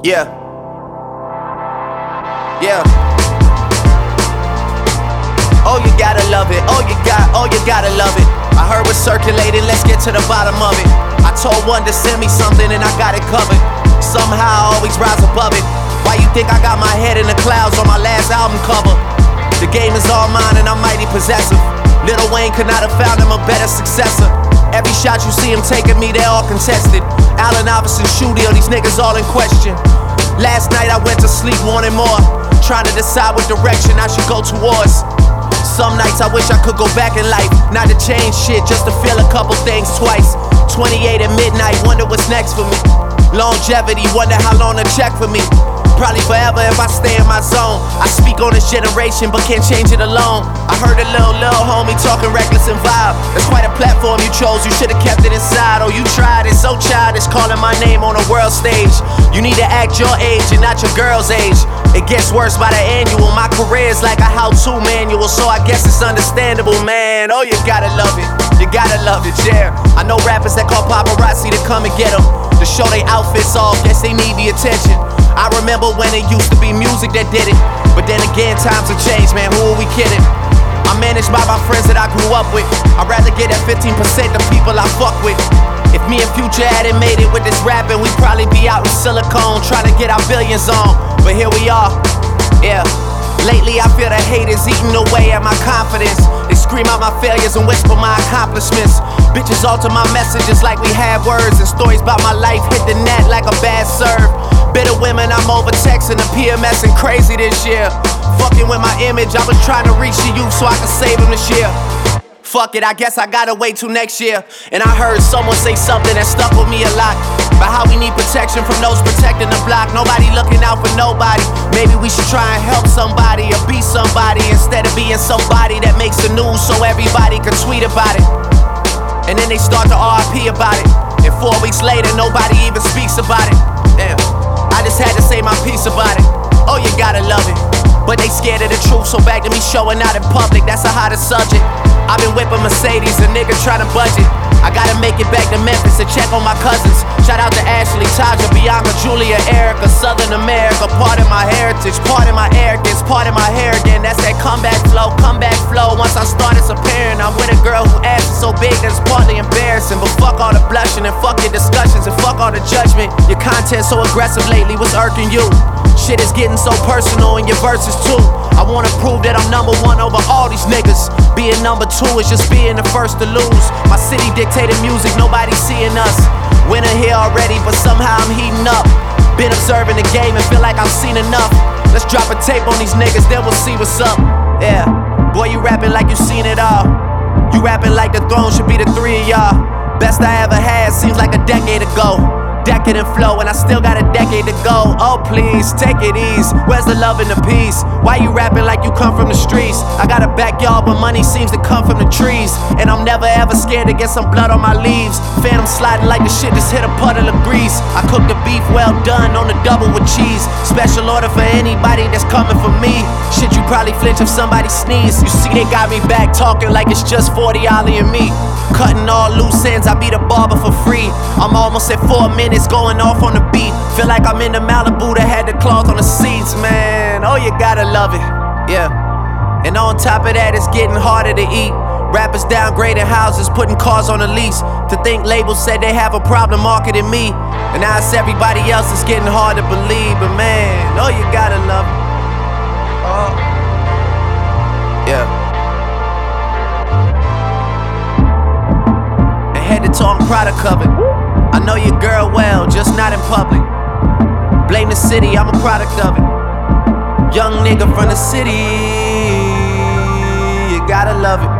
Yeah. Yeah. Oh, you gotta love it. Oh, you got, oh, you gotta love it. I heard what's circulating, let's get to the bottom of it. I told one to send me something and I got it covered. Somehow I always rise above it. Why you think I got my head in the clouds on my last album cover? The game is all mine and I'm mighty possessive. Lil Wayne could not have found him a better successor. Every shot you see him taking me, they're all contested. Allen Iverson, Shooty, these niggas all in question. Last night I went to sleep wanting more, trying to decide what direction I should go towards. Some nights I wish I could go back in life, not to change shit, just to feel a couple things twice. 28 at midnight, wonder what's next for me. Longevity, wonder how long to check for me. Probably forever if I stay in my zone. I speak on this generation, but can't change it alone. Heard a little, little homie talking reckless and vibe. That's quite a platform you chose, you should've kept it inside. Oh, you tried it, so childish, calling my name on a world stage. You need to act your age and not your girl's age. It gets worse by the annual. My career is like a how to manual, so I guess it's understandable, man. Oh, you gotta love it. You gotta love it, yeah. I know rappers that call paparazzi to come and get them. To show they outfits off, guess they need the attention. I remember when it used to be music that did it. But then again, times have changed, man. Who are we kidding? Managed by my friends that I grew up with. I'd rather get that 15% the people I fuck with. If me and Future hadn't made it with this rapping, we'd probably be out in Silicon trying to get our billions on. But here we are, yeah. Lately, I feel the haters eating away at my confidence. They scream out my failures and whisper my accomplishments. Bitches alter my messages like we have words, and stories about my life hit the net like a bad serve. Bitter women, I'm over texting the PMS and crazy this year. Fucking with my image, I was trying to reach the youth so I could save them this year. Fuck it, I guess I gotta wait till next year. And I heard someone say something that stuck with me a lot. About how we need protection from those protecting the block. Nobody looking out for nobody. Maybe we should try and help somebody or be somebody instead of being somebody that makes the news so everybody can tweet about it. And then they start to RIP about it. And four weeks later, nobody even speaks about it. Had to say my piece about it. Oh, you gotta love it. But they scared of the truth, so back to me showing out in public, that's a hotter subject. I've been whipping Mercedes, a nigga to budget. I gotta make it back to Memphis to check on my cousins. Shout out to Ashley, Taja, Bianca, Julia, Erica, Southern America. Part of my heritage, part of my arrogance, part of my hair again. That's that comeback flow, comeback flow. Once I start disappearing, I'm with a girl who is so big that it's partly embarrassing. But fuck all the blushing and fuck your discussions and fuck all the judgment. Your content so aggressive lately, what's irking you? Shit is getting so personal in your verses too. I wanna prove that I'm number one over all these niggas. Being number two is just being the first to lose. My city dictated music, nobody seeing us. Winter here already, but somehow I'm heating up. Been observing the game and feel like I've seen enough. Let's drop a tape on these niggas, then we'll see what's up. Yeah, boy, you rapping like you seen it all. You rapping like the throne should be the three of y'all. Best I ever had seems like a decade ago decadent flow, and I still got a decade to go. Oh, please, take it easy. Where's the love and the peace? Why you rapping like you come from the streets? I got a backyard, but money seems to come from the trees. And I'm never ever scared to get some blood on my leaves. Phantom sliding like the shit just hit a puddle of grease. I cook the beef well done on the double with cheese. Special order for anybody that's coming for me. Shit, you probably flinch if somebody sneeze. You see, they got me back talking like it's just 40 Oli and me. Cutting all loose ends, I be the barber for free. I'm almost at four minutes going off on the beat. Feel like I'm in the Malibu that had the cloth on the seats, man. Oh, you gotta love it, yeah. And on top of that, it's getting harder to eat. Rappers downgrading houses, putting cars on the lease. To think labels said they have a problem marketing me. And now it's everybody else, it's getting hard to believe. But man, oh, you gotta love it. Oh. To toe, covered. I know your girl well, just not in public. Blame the city, I'm a product of it. Young nigga from the city, you gotta love it.